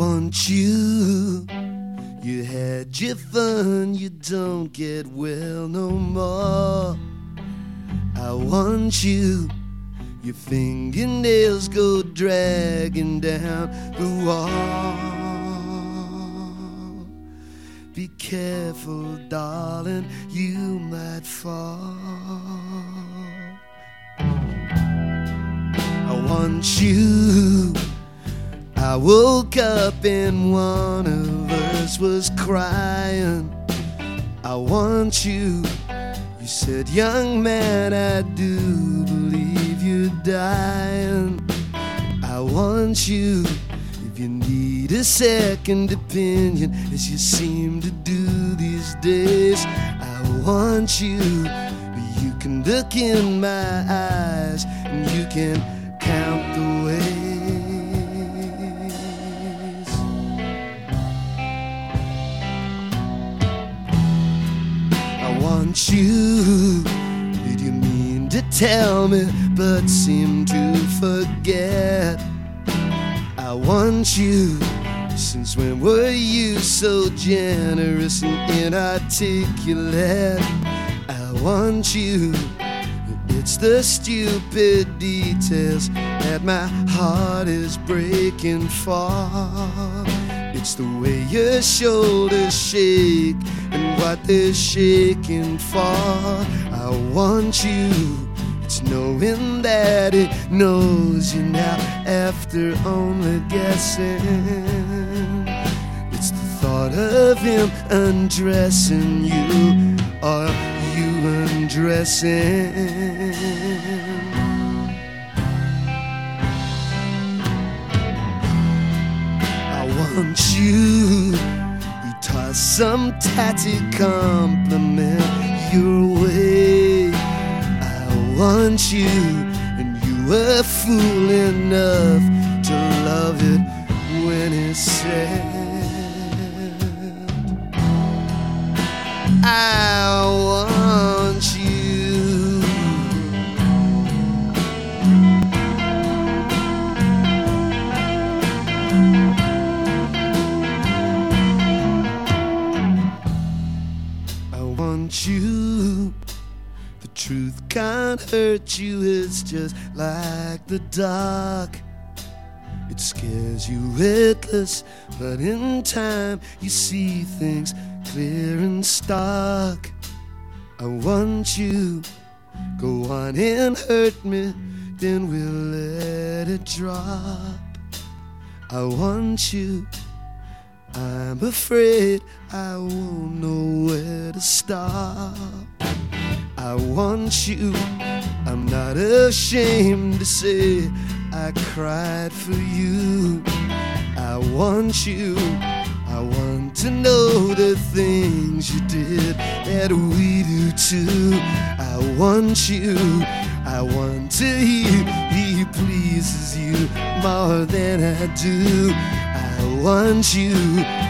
want you. You had your fun, you don't get well no more. I want you. Your fingernails go dragging down the wall. Be careful, darling, you might fall. I want you. I woke up and one of us was crying. I want you. You said, Young man, I do believe you're dying. I want you. If you need a second opinion, as you seem to do these days, I want you. You can look in my eyes and you can count the ways. Want you. Did you mean to tell me, but seem to forget? I want you. Since when were you so generous and inarticulate? I want you. It's the stupid details that my heart is breaking for. It's the way your shoulders shake and they're shaking for. I want you. It's knowing that it knows you now after only guessing. It's the thought of him undressing you or you undressing. Some tatty compliment your way. I want you, and you were fool enough to love it when it's said. I hurt you, it's just like the dark. It scares you witless, but in time you see things clear and stark. I want you. Go on and hurt me, then we'll let it drop. I want you. I'm afraid I won't know where to stop. I want you. I'm not ashamed to say I cried for you. I want you. I want to know the things you did that we do too. I want you. I want to hear he pleases you more than I do. I want you.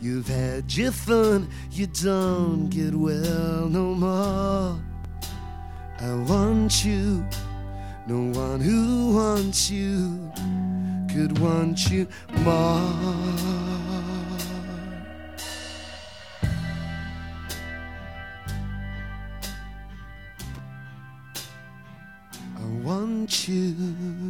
You've had your fun, you don't get well no more. I want you. No one who wants you could want you more. I want you.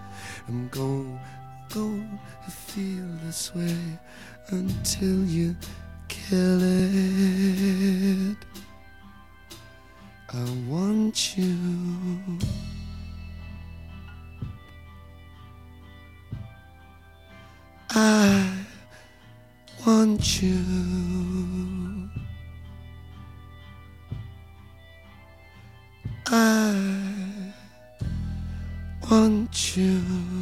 I'm going, going to feel this way until you kill it. I want you. I want you. I want you.